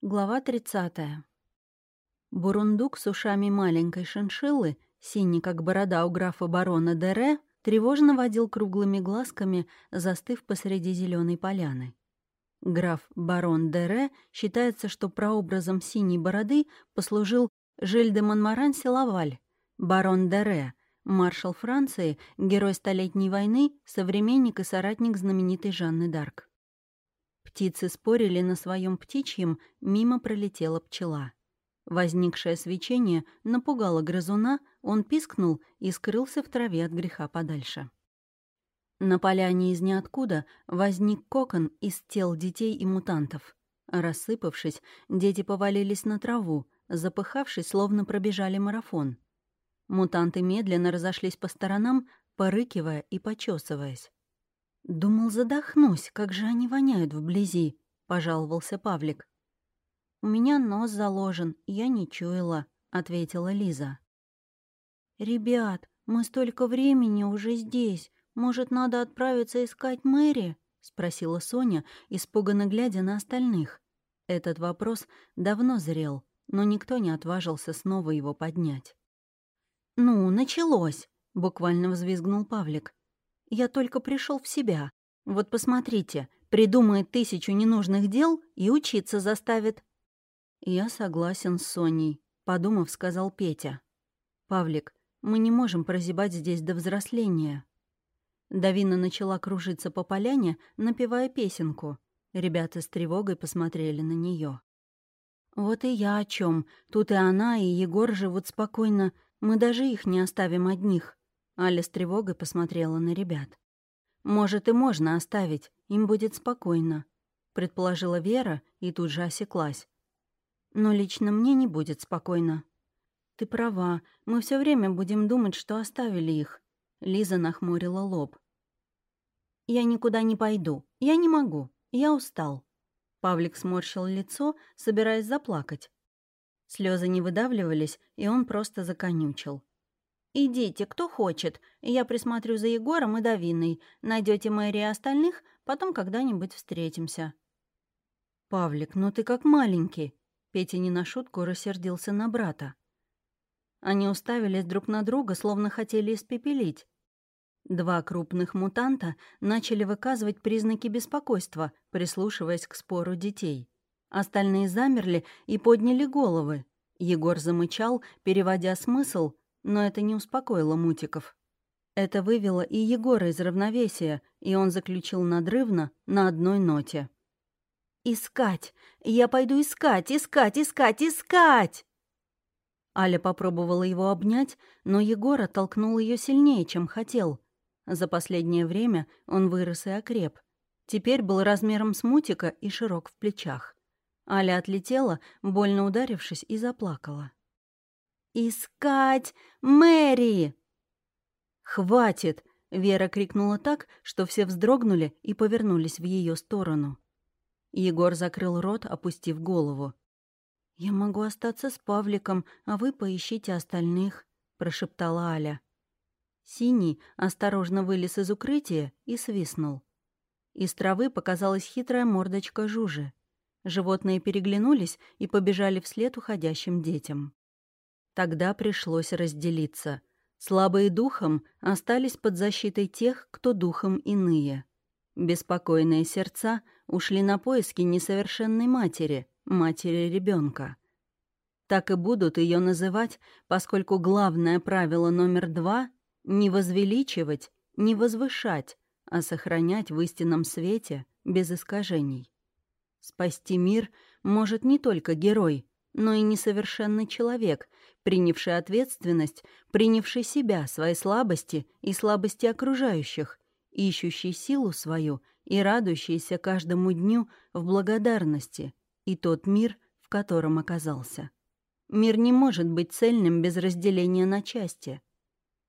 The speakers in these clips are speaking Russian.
Глава 30. Бурундук с ушами маленькой шиншиллы, синий как борода у графа барона Дере, тревожно водил круглыми глазками, застыв посреди зеленой поляны. Граф барон Дере считается, что прообразом синей бороды послужил Жиль де Монмаранси Лаваль, барон Дере, маршал Франции, герой Столетней войны, современник и соратник знаменитой Жанны Д'Арк. Птицы спорили на своем птичьем, мимо пролетела пчела. Возникшее свечение напугало грызуна, он пискнул и скрылся в траве от греха подальше. На поляне из ниоткуда возник кокон из тел детей и мутантов. Рассыпавшись, дети повалились на траву, запыхавшись, словно пробежали марафон. Мутанты медленно разошлись по сторонам, порыкивая и почесываясь. «Думал, задохнусь, как же они воняют вблизи», — пожаловался Павлик. «У меня нос заложен, я не чуяла», — ответила Лиза. «Ребят, мы столько времени уже здесь. Может, надо отправиться искать Мэри?» — спросила Соня, испуганно глядя на остальных. Этот вопрос давно зрел, но никто не отважился снова его поднять. «Ну, началось!» — буквально взвизгнул Павлик. Я только пришел в себя. Вот посмотрите, придумает тысячу ненужных дел и учиться заставит». «Я согласен с Соней», — подумав, сказал Петя. «Павлик, мы не можем прозябать здесь до взросления». Давина начала кружиться по поляне, напевая песенку. Ребята с тревогой посмотрели на нее. «Вот и я о чем. Тут и она, и Егор живут спокойно. Мы даже их не оставим одних. Аля с тревогой посмотрела на ребят. «Может, и можно оставить, им будет спокойно», — предположила Вера и тут же осеклась. «Но лично мне не будет спокойно». «Ты права, мы все время будем думать, что оставили их», — Лиза нахмурила лоб. «Я никуда не пойду, я не могу, я устал». Павлик сморщил лицо, собираясь заплакать. Слезы не выдавливались, и он просто законючил. «Идите, кто хочет. Я присмотрю за Егором и Давиной. Найдете Мэри и остальных, потом когда-нибудь встретимся». «Павлик, ну ты как маленький». Петя не на шутку рассердился на брата. Они уставились друг на друга, словно хотели испепелить. Два крупных мутанта начали выказывать признаки беспокойства, прислушиваясь к спору детей. Остальные замерли и подняли головы. Егор замычал, переводя смысл, но это не успокоило Мутиков. Это вывело и Егора из равновесия, и он заключил надрывно на одной ноте. «Искать! Я пойду искать, искать, искать, искать!» Аля попробовала его обнять, но Егор оттолкнул ее сильнее, чем хотел. За последнее время он вырос и окреп. Теперь был размером с мутика и широк в плечах. Аля отлетела, больно ударившись, и заплакала. «Искать Мэри!» «Хватит!» — Вера крикнула так, что все вздрогнули и повернулись в ее сторону. Егор закрыл рот, опустив голову. «Я могу остаться с Павликом, а вы поищите остальных», — прошептала Аля. Синий осторожно вылез из укрытия и свистнул. Из травы показалась хитрая мордочка Жужи. Животные переглянулись и побежали вслед уходящим детям. Тогда пришлось разделиться. Слабые духом остались под защитой тех, кто духом иные. Беспокойные сердца ушли на поиски несовершенной матери, матери ребенка. Так и будут ее называть, поскольку главное правило номер два — не возвеличивать, не возвышать, а сохранять в истинном свете без искажений. Спасти мир может не только герой, но и несовершенный человек, принявший ответственность, принявший себя, свои слабости и слабости окружающих, ищущий силу свою и радующийся каждому дню в благодарности, и тот мир, в котором оказался. Мир не может быть цельным без разделения на части.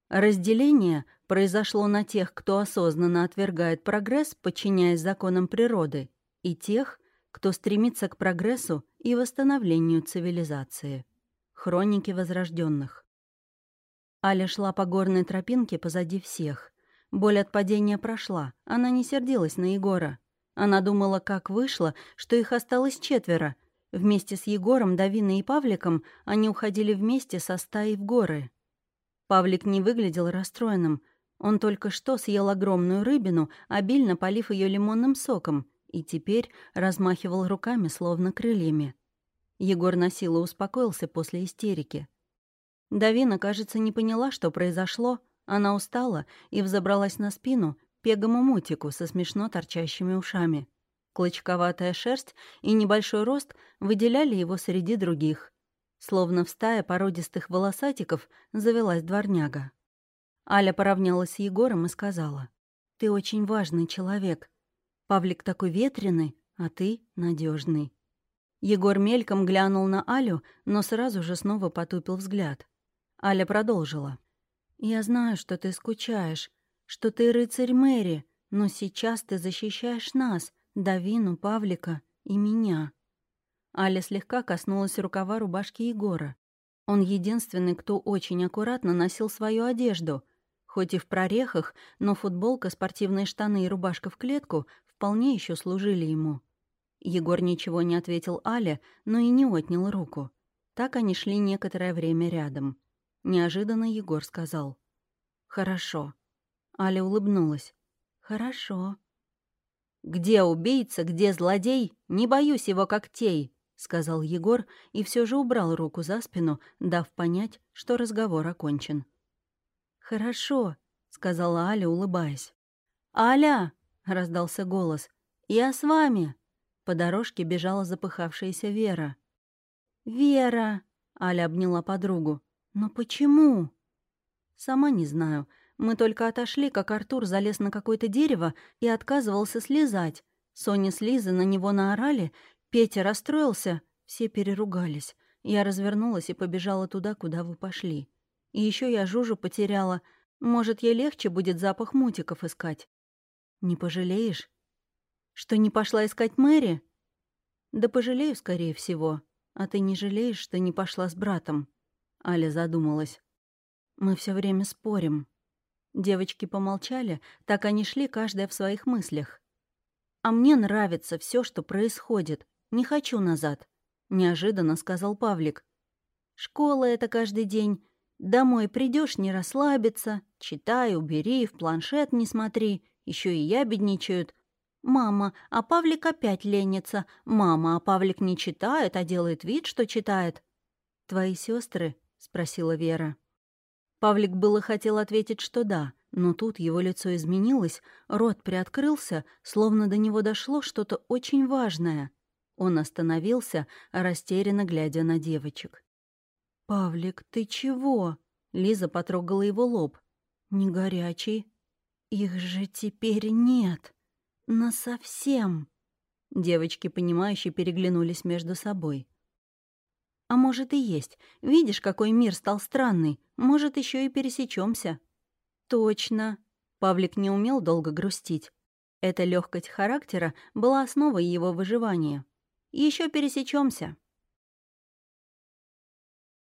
Разделение произошло на тех, кто осознанно отвергает прогресс, подчиняясь законам природы, и тех, кто стремится к прогрессу и восстановлению цивилизации. Хроники возрожденных. Аля шла по горной тропинке позади всех. Боль от падения прошла, она не сердилась на Егора. Она думала, как вышло, что их осталось четверо, Вместе с Егором, Давиной и Павликом они уходили вместе со стаей в горы. Павлик не выглядел расстроенным. Он только что съел огромную рыбину, обильно полив ее лимонным соком, и теперь размахивал руками, словно крыльями. Егор на силу успокоился после истерики. Давина, кажется, не поняла, что произошло. Она устала и взобралась на спину пегому мутику со смешно торчащими ушами. Клочковатая шерсть и небольшой рост выделяли его среди других. Словно в стае породистых волосатиков завелась дворняга. Аля поравнялась с Егором и сказала, «Ты очень важный человек. Павлик такой ветреный, а ты надежный. Егор мельком глянул на Алю, но сразу же снова потупил взгляд. Аля продолжила. «Я знаю, что ты скучаешь, что ты рыцарь Мэри, но сейчас ты защищаешь нас, Давину, Павлика и меня». Аля слегка коснулась рукава рубашки Егора. Он единственный, кто очень аккуратно носил свою одежду. Хоть и в прорехах, но футболка, спортивные штаны и рубашка в клетку вполне еще служили ему. Егор ничего не ответил Але, но и не отнял руку. Так они шли некоторое время рядом. Неожиданно Егор сказал. «Хорошо». Аля улыбнулась. «Хорошо». «Где убийца, где злодей? Не боюсь его когтей», — сказал Егор и все же убрал руку за спину, дав понять, что разговор окончен. «Хорошо», — сказала Аля, улыбаясь. «Аля!» — раздался голос. «Я с вами!» По дорожке бежала запыхавшаяся Вера. «Вера!» — Аля обняла подругу. «Но почему?» «Сама не знаю. Мы только отошли, как Артур залез на какое-то дерево и отказывался слезать. Соня с Лизой на него наорали, Петя расстроился, все переругались. Я развернулась и побежала туда, куда вы пошли. И еще я Жужу потеряла. Может, ей легче будет запах мутиков искать. Не пожалеешь? Что не пошла искать Мэри? Да пожалею, скорее всего. А ты не жалеешь, что не пошла с братом? Аля задумалась. Мы все время спорим. Девочки помолчали, так они шли, каждая в своих мыслях. «А мне нравится все, что происходит. Не хочу назад», — неожиданно сказал Павлик. «Школа — это каждый день. Домой придешь не расслабиться. Читай, убери, в планшет не смотри. Еще и ябедничают. «Мама, а Павлик опять ленится. Мама, а Павлик не читает, а делает вид, что читает». «Твои сестры? спросила Вера. Павлик было хотел ответить, что да, но тут его лицо изменилось, рот приоткрылся, словно до него дошло что-то очень важное. Он остановился, растерянно глядя на девочек. «Павлик, ты чего?» Лиза потрогала его лоб. «Не горячий?» «Их же теперь нет!» «Насовсем!» Девочки, понимающие, переглянулись между собой. «А может и есть. Видишь, какой мир стал странный. Может, еще и пересечемся. «Точно!» Павлик не умел долго грустить. Эта легкость характера была основой его выживания. Еще пересечемся.